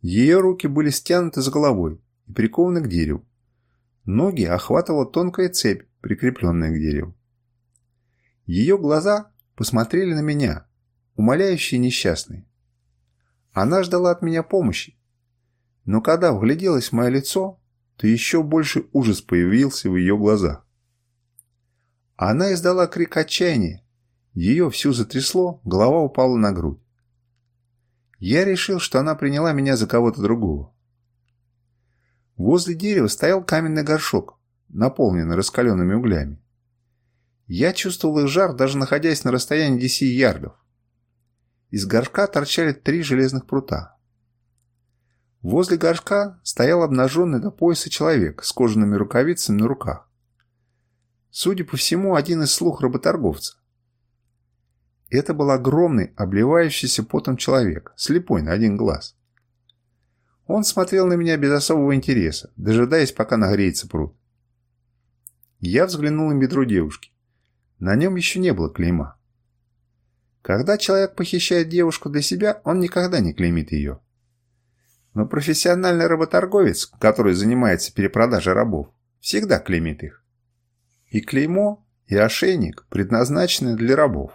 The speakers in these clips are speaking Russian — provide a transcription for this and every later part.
Ее руки были стянуты за головой и прикованы к дереву. Ноги охватывала тонкая цепь, прикрепленная к дереву. Ее глаза посмотрели на меня, умоляющие несчастные. Она ждала от меня помощи, но когда вгляделась в мое лицо, то еще больше ужас появился в ее глазах. Она издала крик отчаяния, ее всю затрясло, голова упала на грудь. Я решил, что она приняла меня за кого-то другого. Возле дерева стоял каменный горшок, наполненный раскаленными углями. Я чувствовал их жар, даже находясь на расстоянии 10 ярдов. Из горшка торчали три железных прута. Возле горшка стоял обнаженный до пояса человек с кожаными рукавицами на руках. Судя по всему, один из слух работорговца. Это был огромный, обливающийся потом человек, слепой на один глаз. Он смотрел на меня без особого интереса, дожидаясь, пока нагреется пруд. Я взглянул на бедро девушки. На нем еще не было клейма. Когда человек похищает девушку для себя, он никогда не клеймит ее. Но профессиональный работорговец, который занимается перепродажей рабов, всегда клеймит их. И клеймо, и ошейник предназначены для рабов.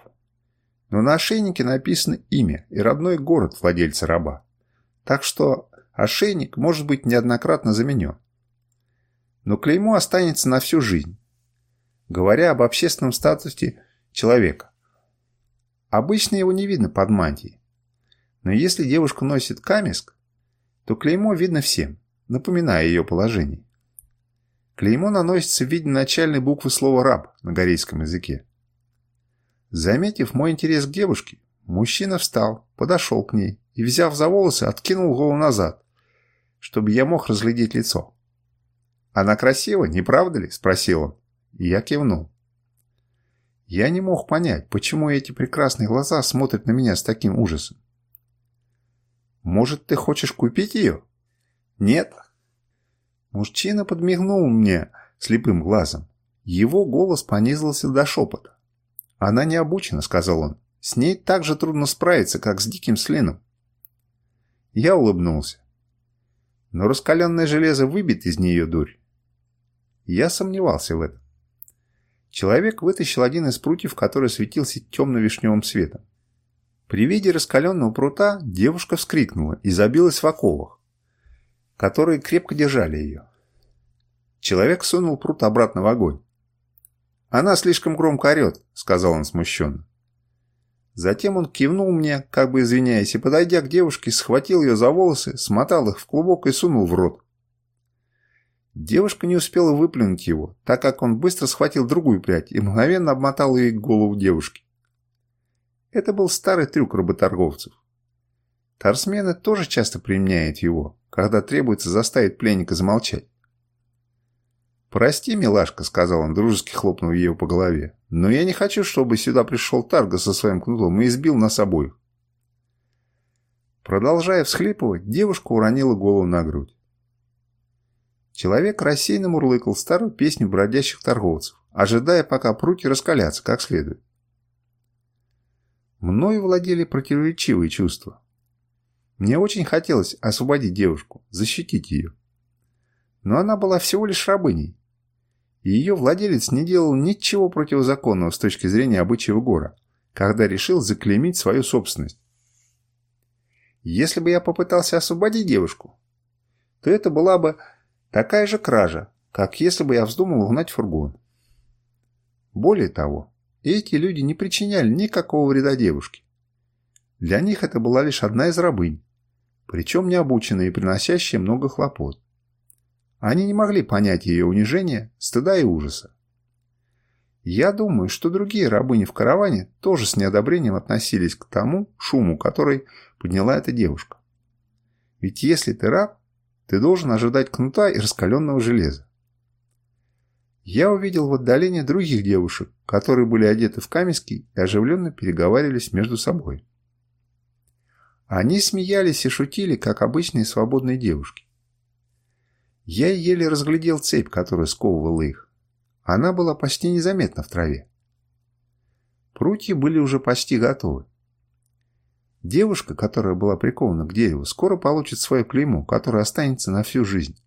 Но на ошейнике написано имя и родной город владельца раба. Так что ошейник может быть неоднократно заменен. Но клеймо останется на всю жизнь, говоря об общественном статусе человека. Обычно его не видно под мантией. Но если девушка носит камеск, то клеймо видно всем, напоминая ее положение. Клеймо наносится в виде начальной буквы слова «раб» на корейском языке. Заметив мой интерес к девушке, мужчина встал, подошел к ней и, взяв за волосы, откинул голову назад, чтобы я мог разглядеть лицо. «Она красива, не правда ли?» – спросил он. И я кивнул. Я не мог понять, почему эти прекрасные глаза смотрят на меня с таким ужасом. «Может, ты хочешь купить ее?» «Нет». Мужчина подмигнул мне слепым глазом. Его голос понизился до шепота. «Она не обучена», — сказал он. «С ней так же трудно справиться, как с диким слином». Я улыбнулся. Но раскаленное железо выбит из нее дурь. Я сомневался в этом. Человек вытащил один из прутьев, который светился темно-вишневым светом. При виде раскаленного прута девушка вскрикнула и забилась в оковах, которые крепко держали ее. Человек сунул прут обратно в огонь. «Она слишком громко орет», — сказал он смущенно. Затем он кивнул мне, как бы извиняясь, и, подойдя к девушке, схватил ее за волосы, смотал их в клубок и сунул в рот. Девушка не успела выплюнуть его, так как он быстро схватил другую прядь и мгновенно обмотал ей голову девушки. Это был старый трюк работорговцев. Торсмены тоже часто применяют его, когда требуется заставить пленника замолчать. «Прости, милашка», — сказал он, дружески хлопнув ее по голове, «но я не хочу, чтобы сюда пришел Тарго со своим кнутом и избил нас обоих». Продолжая всхлипывать, девушка уронила голову на грудь. Человек рассеянно мурлыкал старую песню бродящих торговцев, ожидая, пока прутья раскалятся как следует. Мною владели противоречивые чувства. Мне очень хотелось освободить девушку, защитить ее. Но она была всего лишь рабыней, и ее владелец не делал ничего противозаконного с точки зрения обычаев гора, когда решил заклеймить свою собственность. Если бы я попытался освободить девушку, то это была бы Такая же кража, как если бы я вздумал угнать фургон. Более того, эти люди не причиняли никакого вреда девушке. Для них это была лишь одна из рабынь, причем необученная и приносящая много хлопот. Они не могли понять ее унижения, стыда и ужаса. Я думаю, что другие рабыни в караване тоже с неодобрением относились к тому шуму, который подняла эта девушка. Ведь если ты раб, ты должен ожидать кнута и раскаленного железа. Я увидел в отдалении других девушек, которые были одеты в камески и оживленно переговаривались между собой. Они смеялись и шутили, как обычные свободные девушки. Я еле разглядел цепь, которая сковывала их. Она была почти незаметна в траве. Прутья были уже почти готовы. Девушка, которая была прикована к дереву, скоро получит свое клеймо, которое останется на всю жизнь.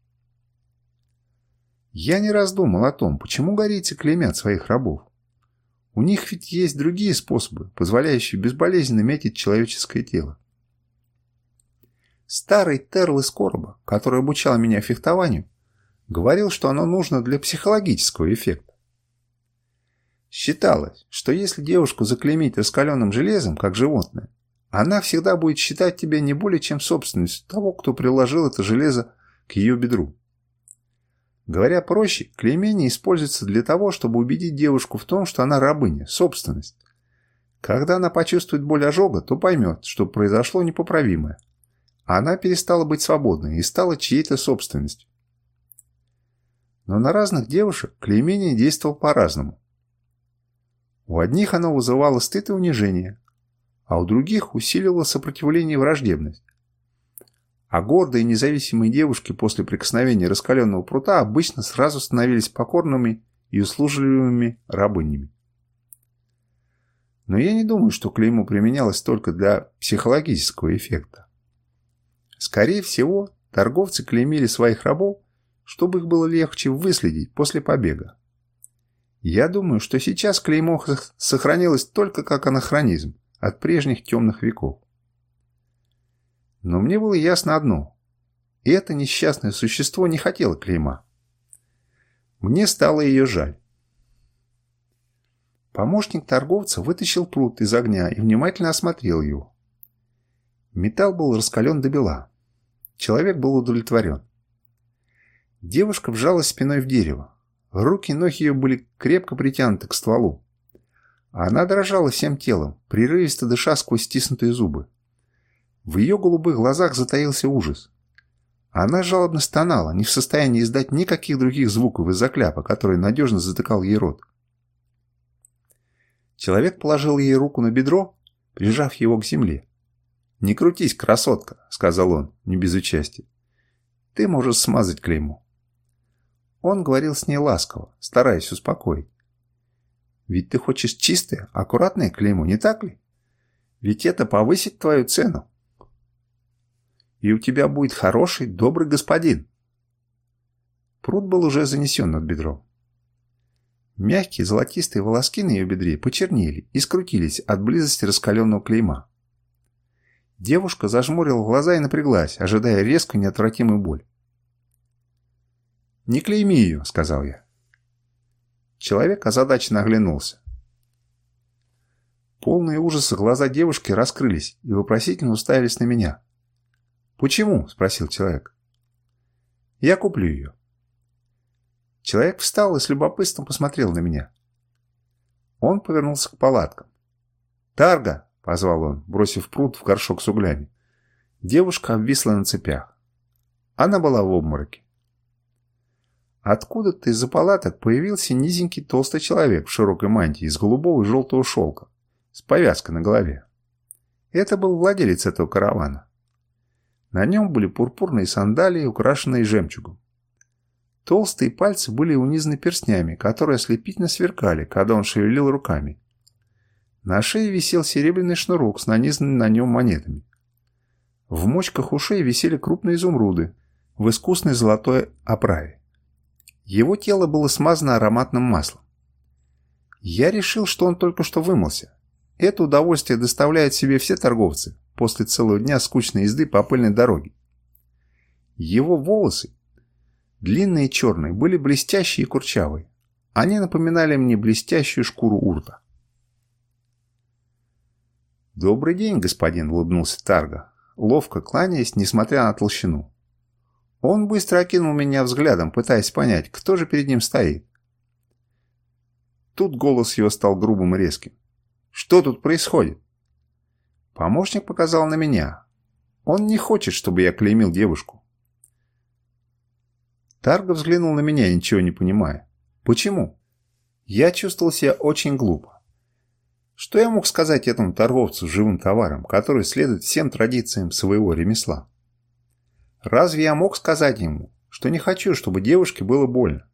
Я не раз думал о том, почему горийцы клеймят своих рабов. У них ведь есть другие способы, позволяющие безболезненно метить человеческое тело. Старый Терл из Короба, который обучал меня фехтованию, говорил, что оно нужно для психологического эффекта. Считалось, что если девушку заклеймить раскаленным железом, как животное, она всегда будет считать тебя не более чем собственностью того, кто приложил это железо к ее бедру. Говоря проще, клеймение используется для того, чтобы убедить девушку в том, что она рабыня, собственность. Когда она почувствует боль ожога, то поймет, что произошло непоправимое. Она перестала быть свободной и стала чьей-то собственностью. Но на разных девушек клеймение действовало по-разному. У одних оно вызывало стыд и унижение, а у других усиливало сопротивление и враждебность. А гордые и независимые девушки после прикосновения раскаленного прута обычно сразу становились покорными и услужливыми рабынями. Но я не думаю, что клеймо применялось только для психологического эффекта. Скорее всего, торговцы клеймили своих рабов, чтобы их было легче выследить после побега. Я думаю, что сейчас клеймо сохранилось только как анахронизм от прежних темных веков. Но мне было ясно одно. И это несчастное существо не хотело клейма. Мне стало ее жаль. Помощник торговца вытащил пруд из огня и внимательно осмотрел его. Металл был раскален до бела. Человек был удовлетворен. Девушка вжалась спиной в дерево. Руки и ноги ее были крепко притянуты к стволу. Она дрожала всем телом, прерывисто дыша сквозь стиснутые зубы. В ее голубых глазах затаился ужас. Она жалобно стонала, не в состоянии издать никаких других звуков из-за кляпа, который надежно затыкал ей рот. Человек положил ей руку на бедро, прижав его к земле. «Не крутись, красотка», — сказал он, не без участия. «Ты можешь смазать клеймо». Он говорил с ней ласково, стараясь успокоить. «Ведь ты хочешь чистое, аккуратное клеймо, не так ли? Ведь это повысит твою цену. И у тебя будет хороший, добрый господин». Пруд был уже занесен над бедром. Мягкие золотистые волоски на ее бедре почернели и скрутились от близости раскаленного клейма. Девушка зажмурила глаза и напряглась, ожидая резкую неотвратимую боль. «Не клейми ее», — сказал я. Человек озадаченно оглянулся. Полные ужаса глаза девушки раскрылись и вопросительно уставились на меня. «Почему?» – спросил человек. «Я куплю ее». Человек встал и с любопытством посмотрел на меня. Он повернулся к палаткам. «Тарга!» – позвал он, бросив пруд в горшок с углями. Девушка обвисла на цепях. Она была в обмороке. Откуда-то из-за палаток появился низенький толстый человек в широкой мантии из голубого и желтого шелка, с повязкой на голове. Это был владелец этого каравана. На нем были пурпурные сандалии, украшенные жемчугом. Толстые пальцы были унизаны перстнями, которые ослепительно сверкали, когда он шевелил руками. На шее висел серебряный шнурок с нанизанными на нем монетами. В мочках ушей висели крупные изумруды в искусной золотой оправе. Его тело было смазано ароматным маслом. Я решил, что он только что вымылся. Это удовольствие доставляют себе все торговцы после целого дня скучной езды по пыльной дороге. Его волосы, длинные и черные, были блестящие и курчавые. Они напоминали мне блестящую шкуру урта. «Добрый день, господин», — улыбнулся Тарга, ловко кланяясь, несмотря на толщину. Он быстро окинул меня взглядом, пытаясь понять, кто же перед ним стоит. Тут голос его стал грубым и резким. «Что тут происходит?» Помощник показал на меня. Он не хочет, чтобы я клеймил девушку. Тарго взглянул на меня, ничего не понимая. «Почему?» Я чувствовал себя очень глупо. Что я мог сказать этому торговцу живым товаром, который следует всем традициям своего ремесла? Разве я мог сказать ему, что не хочу, чтобы девушке было больно?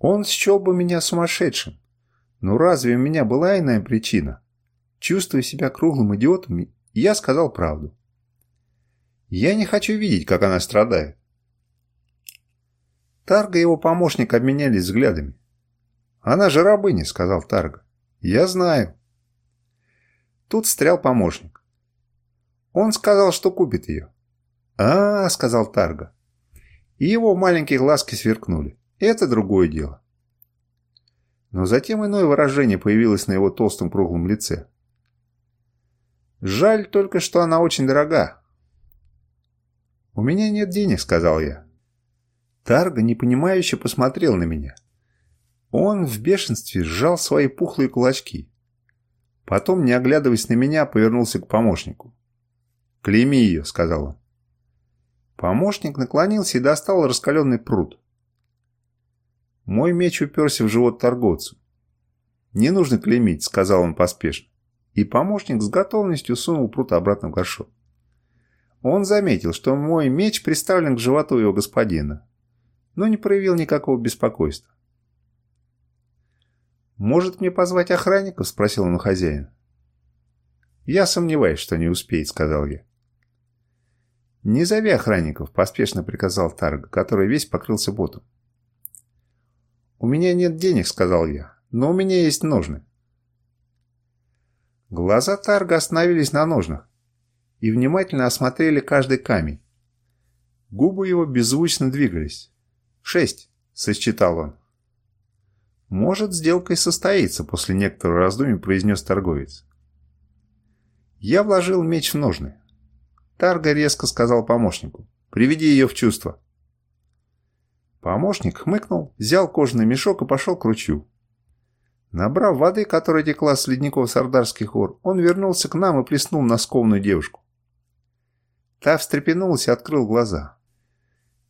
Он счел бы меня сумасшедшим. Но разве у меня была иная причина? Чувствуя себя круглым идиотом, я сказал правду. Я не хочу видеть, как она страдает. Тарга и его помощник обменялись взглядами. «Она же рабыня», — сказал Тарга. «Я знаю». Тут встрял помощник. Он сказал, что купит ее. -а, -а сказал Тарга. И его маленькие глазки сверкнули. Это другое дело. Но затем иное выражение появилось на его толстом круглом лице. «Жаль только, что она очень дорога». «У меня нет денег», — сказал я. Тарга непонимающе посмотрел на меня. Он в бешенстве сжал свои пухлые кулачки. Потом, не оглядываясь на меня, повернулся к помощнику. «Клейми ее», — сказал он. Помощник наклонился и достал раскаленный пруд. Мой меч уперся в живот торговцу. «Не нужно клеймить», — сказал он поспешно. И помощник с готовностью сунул пруд обратно в горшок. Он заметил, что мой меч приставлен к животу его господина, но не проявил никакого беспокойства. «Может мне позвать охранников?» — спросил он хозяина. «Я сомневаюсь, что не успеет», — сказал я. «Не зови охранников», – поспешно приказал Тарг, который весь покрылся потом. «У меня нет денег», – сказал я, – «но у меня есть ножны». Глаза Тарга остановились на ножнах и внимательно осмотрели каждый камень. Губы его беззвучно двигались. «Шесть», – сосчитал он. «Может, сделка и состоится», – после некоторого раздумий произнес торговец. Я вложил меч в ножны. Тарга резко сказал помощнику. «Приведи ее в чувство». Помощник хмыкнул, взял кожаный мешок и пошел к ручью. Набрав воды, которая текла с ледников Сардарских гор, он вернулся к нам и плеснул на скованную девушку. Та встрепенулась и открыл глаза.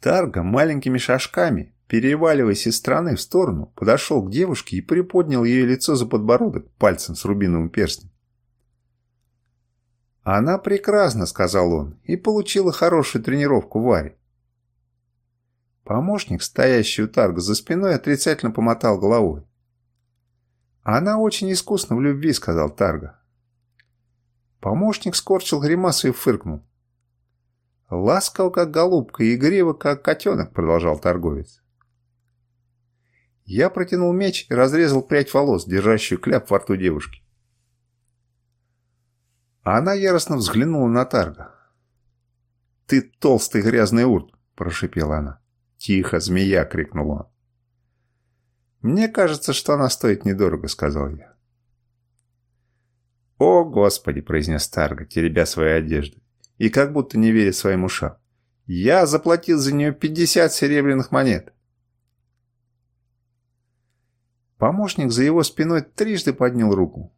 Тарга маленькими шажками, переваливаясь из стороны в сторону, подошел к девушке и приподнял ее лицо за подбородок пальцем с рубиновым перстнем. «Она прекрасна», — сказал он, — «и получила хорошую тренировку в Аре». Помощник, стоящий у Тарга за спиной, отрицательно помотал головой. «Она очень искусна в любви», — сказал Тарга. Помощник скорчил гримасу и фыркнул. «Ласкал, как голубка, и игриво, как котенок», — продолжал торговец. Я протянул меч и разрезал прядь волос, держащую кляп во рту девушки. А она яростно взглянула на Тарга. «Ты толстый грязный урт!» – прошипела она. «Тихо, змея!» – крикнул он. «Мне кажется, что она стоит недорого», – сказал я. «О, Господи!» – произнес Тарга, теребя свои одежды, и как будто не веря своим ушам. «Я заплатил за нее пятьдесят серебряных монет!» Помощник за его спиной трижды поднял руку.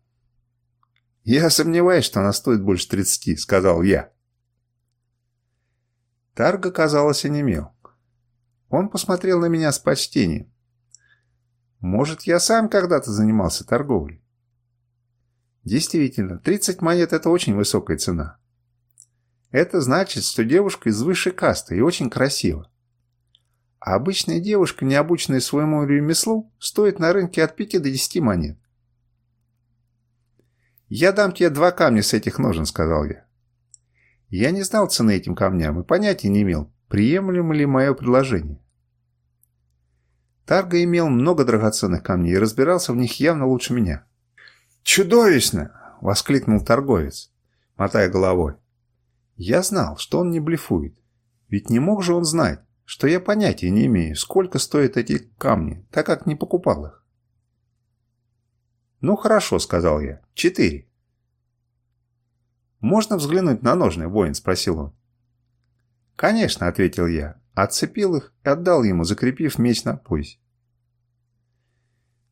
«Я сомневаюсь, что она стоит больше тридцати», — сказал я. Тарга, казалось, онемел. Он посмотрел на меня с почтением. «Может, я сам когда-то занимался торговлей?» Действительно, 30 монет – это очень высокая цена. Это значит, что девушка из высшей касты и очень красива. А обычная девушка, не обученная своему ремеслу, стоит на рынке от 5 до 10 монет. «Я дам тебе два камня с этих ножен», — сказал я. Я не знал цены этим камням и понятия не имел, приемлемо ли мое предложение. Тарга имел много драгоценных камней и разбирался в них явно лучше меня. «Чудовищно!» — воскликнул торговец, мотая головой. Я знал, что он не блефует. Ведь не мог же он знать, что я понятия не имею, сколько стоят эти камни, так как не покупал их. «Ну хорошо», — сказал я. «Четыре». «Можно взглянуть на ножны?» — воин спросил он. «Конечно», — ответил я. Отцепил их и отдал ему, закрепив меч на поясе.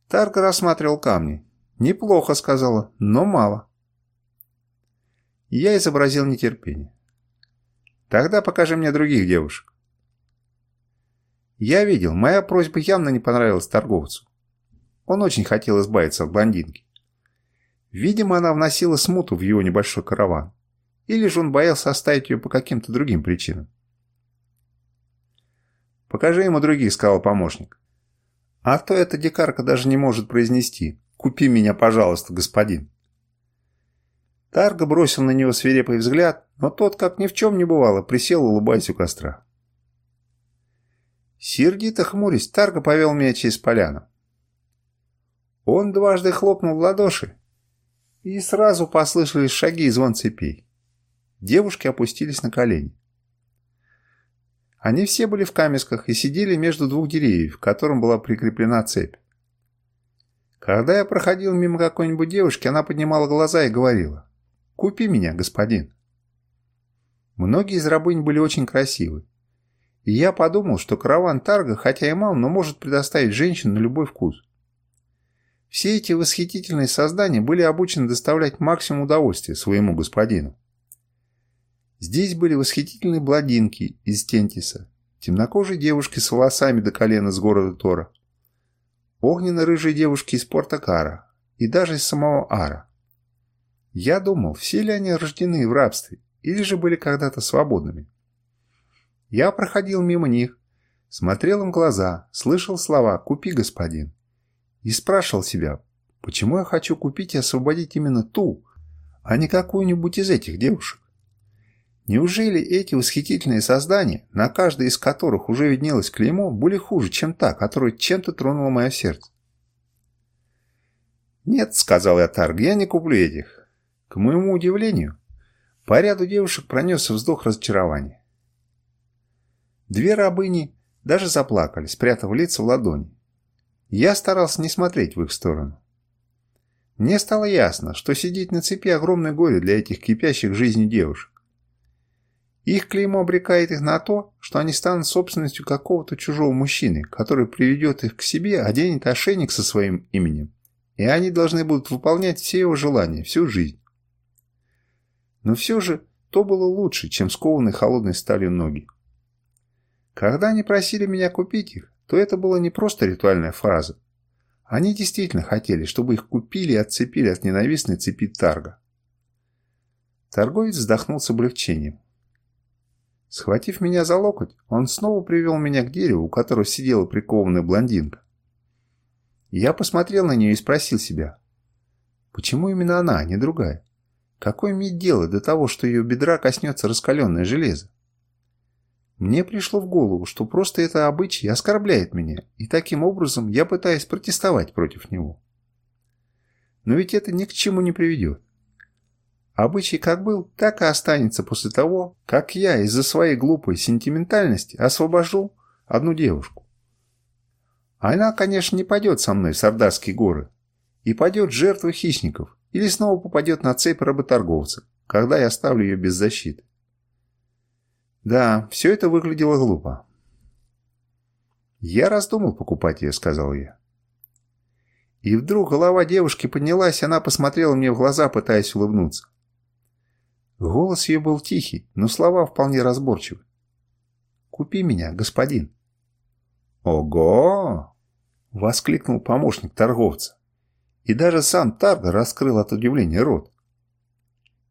Тарка рассматривал камни. «Неплохо», — сказала, — «но мало». Я изобразил нетерпение. «Тогда покажи мне других девушек». Я видел, моя просьба явно не понравилась торговцу. Он очень хотел избавиться от блондинки. Видимо, она вносила смуту в его небольшой караван. Или же он боялся оставить ее по каким-то другим причинам. «Покажи ему других», — сказал помощник. «А то эта дикарка даже не может произнести. Купи меня, пожалуйста, господин». Тарго бросил на него свирепый взгляд, но тот, как ни в чем не бывало, присел, улыбаясь у костра. Сердито хмурясь, Тарго повел меня через поляну. Он дважды хлопнул в ладоши, и сразу послышались шаги и звон цепей. Девушки опустились на колени. Они все были в камешках и сидели между двух деревьев, к которым была прикреплена цепь. Когда я проходил мимо какой-нибудь девушки, она поднимала глаза и говорила «Купи меня, господин». Многие из рабынь были очень красивы. И я подумал, что караван Тарга, хотя и мал, но может предоставить женщин на любой вкус. Все эти восхитительные создания были обучены доставлять максимум удовольствия своему господину. Здесь были восхитительные бладинки из Тентиса, темнокожие девушки с волосами до колена с города Тора, огненно-рыжие девушки из порта Кара и даже из самого Ара. Я думал, все ли они рождены в рабстве или же были когда-то свободными. Я проходил мимо них, смотрел им глаза, слышал слова «Купи, господин» и спрашивал себя, почему я хочу купить и освободить именно ту, а не какую-нибудь из этих девушек. Неужели эти восхитительные создания, на каждой из которых уже виднелось клеймо, были хуже, чем та, которая чем-то тронула мое сердце? «Нет», — сказал я Тарг, — «я не куплю этих». К моему удивлению, по ряду девушек пронесся вздох разочарования. Две рабыни даже заплакали, спрятав лица в ладони. Я старался не смотреть в их сторону. Мне стало ясно, что сидеть на цепи огромное горе для этих кипящих жизнью девушек. Их клеймо обрекает их на то, что они станут собственностью какого-то чужого мужчины, который приведет их к себе, оденет ошейник со своим именем, и они должны будут выполнять все его желания всю жизнь. Но все же то было лучше, чем скованные холодной сталью ноги. Когда они просили меня купить их, то это была не просто ритуальная фраза. Они действительно хотели, чтобы их купили и отцепили от ненавистной цепи Тарга. Торговец вздохнул с облегчением. Схватив меня за локоть, он снова привел меня к дереву, у которого сидела прикованная блондинка. Я посмотрел на нее и спросил себя, почему именно она, а не другая? Какое имеет дело до того, что ее бедра коснется раскаленное железо? Мне пришло в голову, что просто это обычай оскорбляет меня, и таким образом я пытаюсь протестовать против него. Но ведь это ни к чему не приведет. Обычай как был, так и останется после того, как я из-за своей глупой сентиментальности освобожу одну девушку. Она, конечно, не пойдет со мной в Сардасские горы и пойдет жертвой хищников или снова попадет на цепь работорговца, когда я оставлю ее без защиты. Да, все это выглядело глупо. «Я раздумал покупать ее», — сказал я. И вдруг голова девушки поднялась, она посмотрела мне в глаза, пытаясь улыбнуться. Голос ее был тихий, но слова вполне разборчивы. «Купи меня, господин». «Ого!» — воскликнул помощник торговца. И даже сам Тарго раскрыл от удивления рот.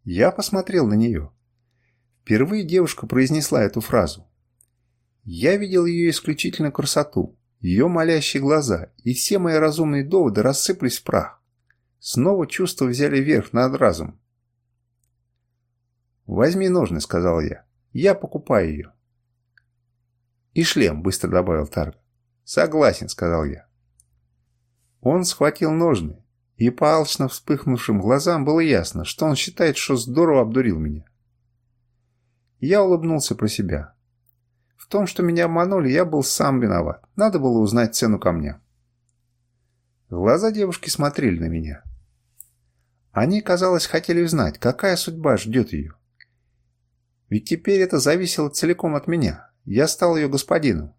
Я посмотрел на нее. Впервые девушка произнесла эту фразу. Я видел ее исключительно красоту, ее молящие глаза, и все мои разумные доводы рассыпались в прах. Снова чувства взяли верх над разумом. «Возьми ножны», — сказал я. «Я покупаю ее». «И шлем», — быстро добавил Тарг. «Согласен», — сказал я. Он схватил ножны, и по алчно вспыхнувшим глазам было ясно, что он считает, что здорово обдурил меня. Я улыбнулся про себя. В том, что меня обманули, я был сам виноват. Надо было узнать цену камня. Глаза девушки смотрели на меня. Они, казалось, хотели узнать, какая судьба ждет ее. Ведь теперь это зависело целиком от меня. Я стал ее господином.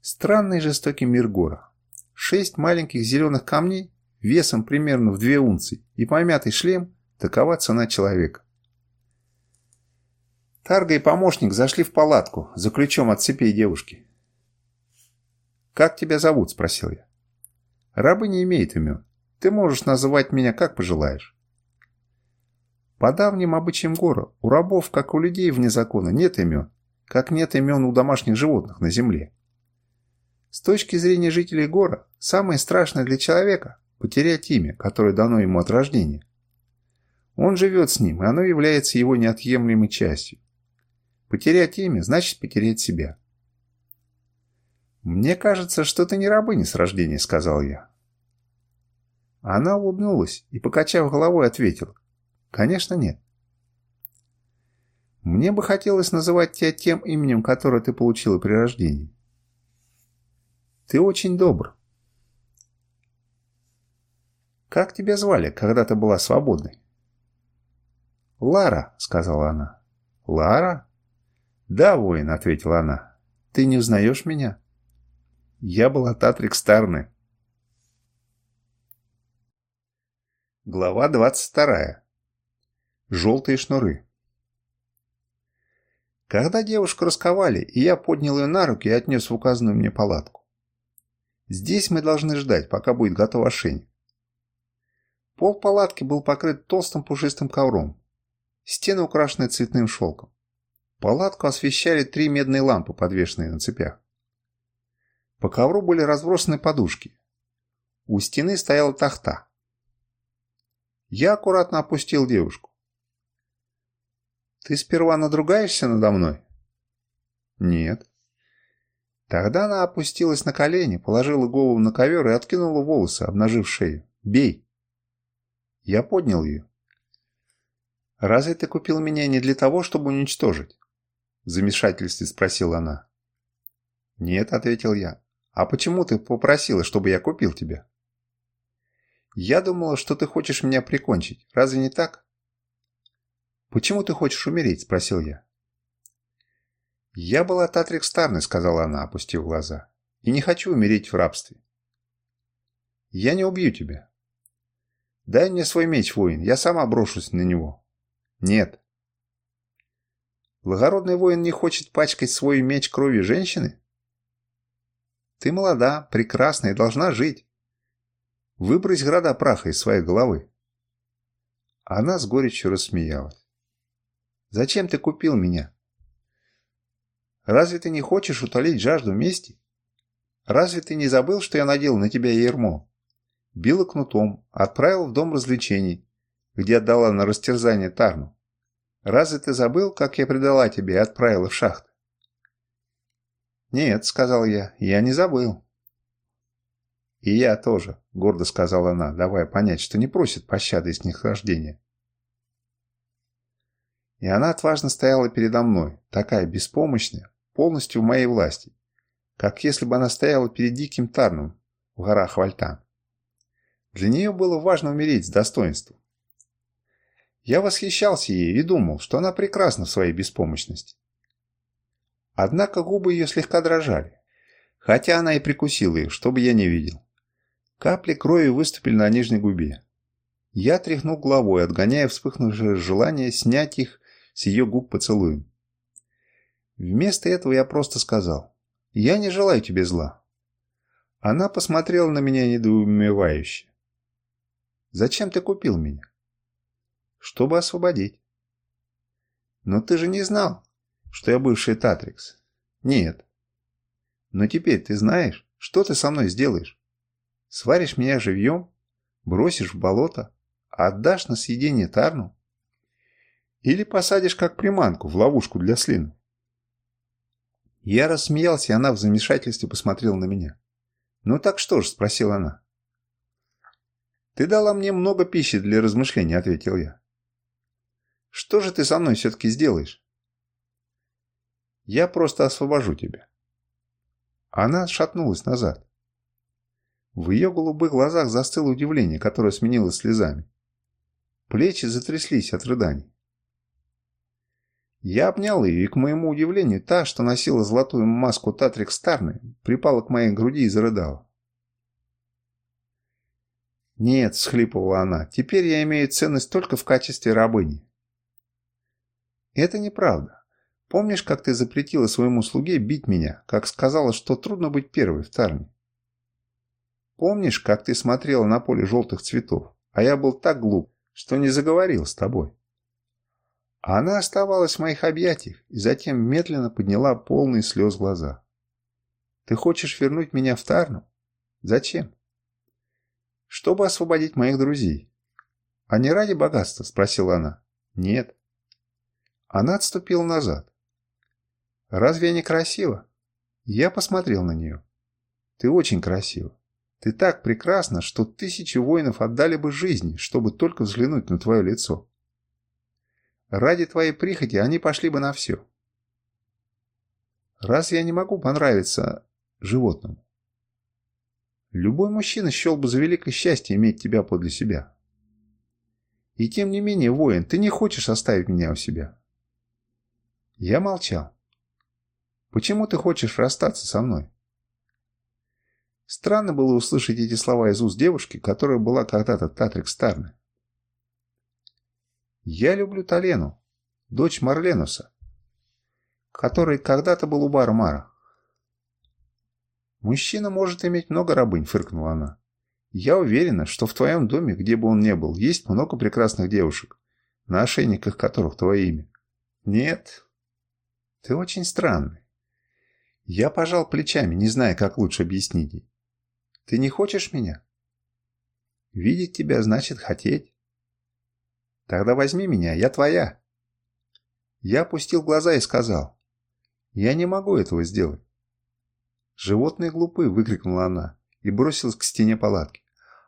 Странный жестокий мир гора. Шесть маленьких зеленых камней весом примерно в две унции и помятый шлем – такова цена человека. Тарга и помощник зашли в палатку за ключом от цепей девушки. «Как тебя зовут?» – спросил я. «Рабы не имеют имен. Ты можешь называть меня как пожелаешь». По давним обычаям гора, у рабов, как у людей вне закона, нет имен, как нет имен у домашних животных на земле. С точки зрения жителей гора, самое страшное для человека – потерять имя, которое дано ему от рождения. Он живет с ним, и оно является его неотъемлемой частью. Потерять имя значит потерять себя. «Мне кажется, что ты не рабыня с рождения», — сказал я. Она улыбнулась и, покачав головой, ответила. «Конечно нет». «Мне бы хотелось называть тебя тем именем, которое ты получила при рождении. Ты очень добр. Как тебя звали, когда ты была свободной?» «Лара», — сказала она. «Лара?» «Да, воин», — ответила она. «Ты не узнаешь меня?» «Я была Татрик Старны». Глава 22. Желтые шнуры. Когда девушку расковали, и я поднял ее на руки и отнес в указанную мне палатку. Здесь мы должны ждать, пока будет готов ошейник. Пол палатки был покрыт толстым пушистым ковром. Стены украшены цветным шелком. Палатку освещали три медные лампы, подвешенные на цепях. По ковру были разбросаны подушки. У стены стояла тахта. Я аккуратно опустил девушку. «Ты сперва надругаешься надо мной?» «Нет». Тогда она опустилась на колени, положила голову на ковер и откинула волосы, обнажив шею. «Бей!» Я поднял ее. «Разве ты купил меня не для того, чтобы уничтожить?» В замешательстве спросила она. «Нет», — ответил я. «А почему ты попросила, чтобы я купил тебя?» «Я думала, что ты хочешь меня прикончить. Разве не так?» «Почему ты хочешь умереть?» — спросил я. «Я была Татрик Старной», — сказала она, опустив глаза. «И не хочу умереть в рабстве». «Я не убью тебя». «Дай мне свой меч, воин, я сама брошусь на него». «Нет». Благородный воин не хочет пачкать свой меч кровью женщины? Ты молода, прекрасна и должна жить. Выбрось града праха из своей головы. Она с горечью рассмеялась. Зачем ты купил меня? Разве ты не хочешь утолить жажду мести? Разве ты не забыл, что я надел на тебя ермо? Била кнутом, отправил в дом развлечений, где отдала на растерзание Тарну. Разве ты забыл, как я предала тебе и отправила в шахту? «Нет», — сказал я, — «я не забыл». «И я тоже», — гордо сказала она, давая понять, что не просит пощады из снисхождения. И она отважно стояла передо мной, такая беспомощная, полностью в моей власти, как если бы она стояла перед диким Тарном в горах Вальтан. Для нее было важно умереть с достоинством. Я восхищался ей и думал, что она прекрасна в своей беспомощности. Однако губы ее слегка дрожали, хотя она и прикусила их, чтобы я не видел. Капли крови выступили на нижней губе. Я тряхнул головой, отгоняя вспыхнувшее желание снять их с ее губ поцелуем. Вместо этого я просто сказал, «Я не желаю тебе зла». Она посмотрела на меня недоумевающе. «Зачем ты купил меня?» Чтобы освободить. Но ты же не знал, что я бывший Татрикс. Нет. Но теперь ты знаешь, что ты со мной сделаешь. Сваришь меня живьем, бросишь в болото, отдашь на съедение Тарну? Или посадишь как приманку в ловушку для слину? Я рассмеялся, и она в замешательстве посмотрела на меня. «Ну так что ж?» – спросила она. «Ты дала мне много пищи для размышлений», – ответил я. Что же ты со мной все-таки сделаешь? Я просто освобожу тебя. Она шатнулась назад. В ее голубых глазах застыло удивление, которое сменилось слезами. Плечи затряслись от рыданий. Я обнял ее, и, к моему удивлению, та, что носила золотую маску Татрик Старны, припала к моей груди и зарыдала. «Нет», — схлипывала она, — «теперь я имею ценность только в качестве рабыни. Это неправда. Помнишь, как ты запретила своему слуге бить меня, как сказала, что трудно быть первой в Тарне? Помнишь, как ты смотрела на поле желтых цветов, а я был так глуп, что не заговорил с тобой? А она оставалась в моих объятиях и затем медленно подняла полные слез глаза. Ты хочешь вернуть меня в Тарну? Зачем? Чтобы освободить моих друзей. «А не ради богатства?» – спросила она. «Нет». Она отступила назад. «Разве я не красива?» Я посмотрел на нее. «Ты очень красива. Ты так прекрасна, что тысячи воинов отдали бы жизни, чтобы только взглянуть на твое лицо. Ради твоей прихоти они пошли бы на все. Раз я не могу понравиться животному? Любой мужчина счел бы за великое счастье иметь тебя подле себя. И тем не менее, воин, ты не хочешь оставить меня у себя. Я молчал. Почему ты хочешь расстаться со мной? Странно было услышать эти слова из уст девушки, которая была когда-то Татрик Старны. «Я люблю Талену, дочь Марленуса, который когда-то был у бара Мара. «Мужчина может иметь много рабынь», — фыркнула она. «Я уверена, что в твоем доме, где бы он ни был, есть много прекрасных девушек, на ошейниках которых твое имя». «Нет, ты очень странный». Я пожал плечами, не зная, как лучше объяснить ей. «Ты не хочешь меня?» «Видеть тебя значит хотеть». «Тогда возьми меня, я твоя». Я опустил глаза и сказал. «Я не могу этого сделать. «Животные глупы!» – выкрикнула она и бросилась к стене палатки.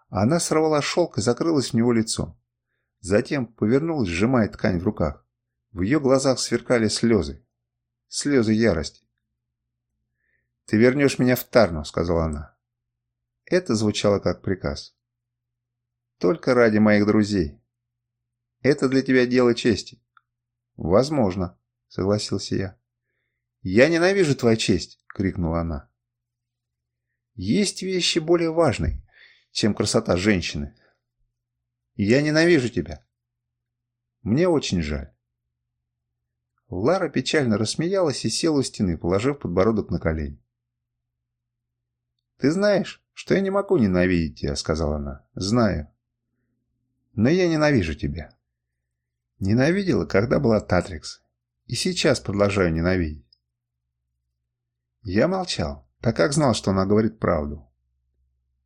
Она сорвала шелк и закрылась в него лицом. Затем повернулась, сжимая ткань в руках. В ее глазах сверкали слезы. Слезы ярости. «Ты вернешь меня в Тарну», — сказала она. Это звучало как приказ. «Только ради моих друзей. Это для тебя дело чести». «Возможно», — согласился я. «Я ненавижу твою честь», — крикнула она. Есть вещи более важные, чем красота женщины. Я ненавижу тебя. Мне очень жаль. Лара печально рассмеялась и села у стены, положив подбородок на колени. «Ты знаешь, что я не могу ненавидеть тебя», — сказала она. «Знаю. Но я ненавижу тебя. Ненавидела, когда была Татрикс. И сейчас продолжаю ненавидеть». Я молчал так как знал, что она говорит правду.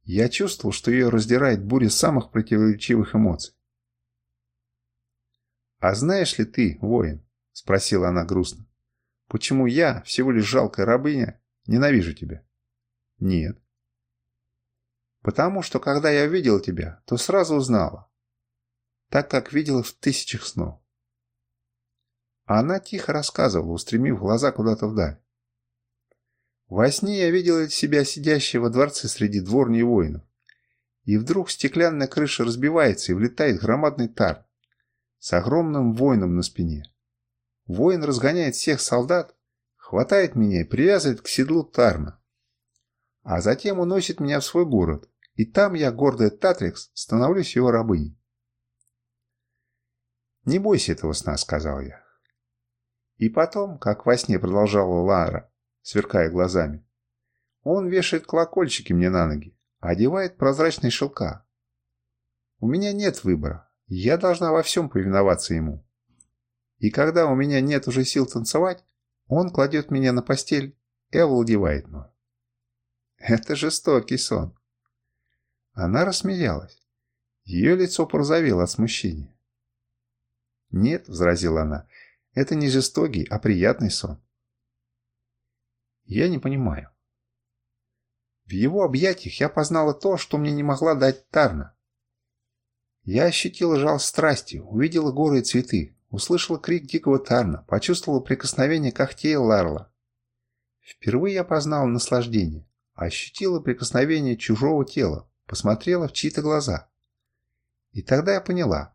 Я чувствовал, что ее раздирает буря самых противоречивых эмоций. «А знаешь ли ты, воин?» – спросила она грустно. «Почему я, всего лишь жалкая рабыня, ненавижу тебя?» «Нет». «Потому что, когда я увидела тебя, то сразу узнала, так как видела в тысячах снов». А она тихо рассказывала, устремив глаза куда-то вдаль. Во сне я видел себя сидящего во дворце среди дворней воинов. И вдруг стеклянная крыша разбивается и влетает громадный тар с огромным воином на спине. Воин разгоняет всех солдат, хватает меня и привязывает к седлу Тарна. А затем уносит меня в свой город, и там я, гордая Татрикс, становлюсь его рабыней. «Не бойся этого сна», — сказал я. И потом, как во сне продолжала Лара, сверкая глазами. Он вешает колокольчики мне на ноги, одевает прозрачные шелка. У меня нет выбора, я должна во всем повиноваться ему. И когда у меня нет уже сил танцевать, он кладет меня на постель и овладевает мной. Это жестокий сон. Она рассмеялась. Ее лицо порозовело от смущения. «Нет», — возразила она, — «это не жестокий, а приятный сон. Я не понимаю. В его объятиях я познала то, что мне не могла дать Тарна. Я ощутила жал страсти, увидела горы и цветы, услышала крик дикого Тарна, почувствовала прикосновение когтей Ларла. Впервые я познала наслаждение, ощутила прикосновение чужого тела, посмотрела в чьи-то глаза. И тогда я поняла,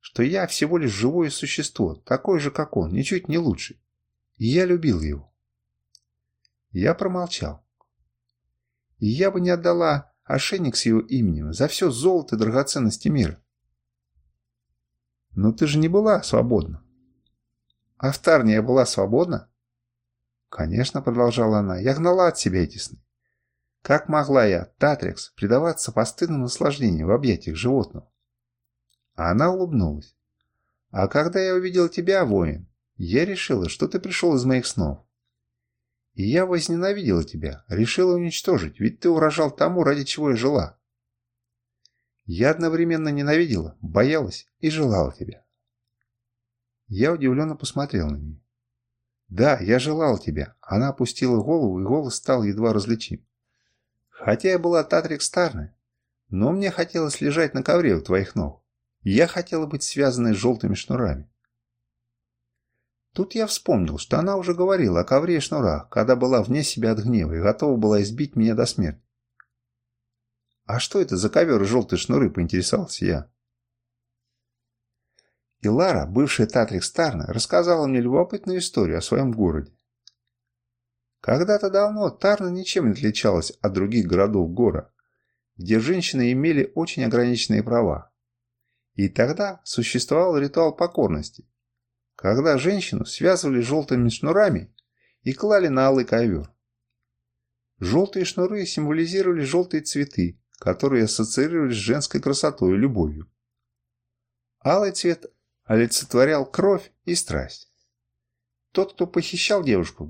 что я всего лишь живое существо, такое же, как он, ничуть не лучше. И я любил его. Я промолчал. И я бы не отдала ошейник с его именем за все золото и драгоценности мира. Но ты же не была свободна. А в Тарне я была свободна? Конечно, продолжала она, я гнала от себя эти сны. Как могла я, Татрикс, предаваться постыдному наслаждению в объятиях животного? А она улыбнулась. А когда я увидела тебя, воин, я решила, что ты пришел из моих снов. И я возненавидела тебя, решила уничтожить, ведь ты урожал тому, ради чего я жила. Я одновременно ненавидела, боялась и желала тебя. Я удивленно посмотрел на нее. «Да, я желал тебя». Она опустила голову, и голос стал едва различим. «Хотя я была Татрик Старна, но мне хотелось лежать на ковре у твоих ног. Я хотела быть связанной с желтыми шнурами». Тут я вспомнил, что она уже говорила о ковре и шнурах, когда была вне себя от гнева и готова была избить меня до смерти. «А что это за ковер и желтые шнуры?» – поинтересовался я. И Лара, бывшая Татрик Старна, рассказала мне любопытную историю о своем городе. Когда-то давно Тарна ничем не отличалась от других городов Гора, где женщины имели очень ограниченные права. И тогда существовал ритуал покорности, когда женщину связывали желтыми шнурами и клали на алый ковер. Желтые шнуры символизировали желтые цветы, которые ассоциировались с женской красотой и любовью. Алый цвет олицетворял кровь и страсть. Тот, кто похищал девушку,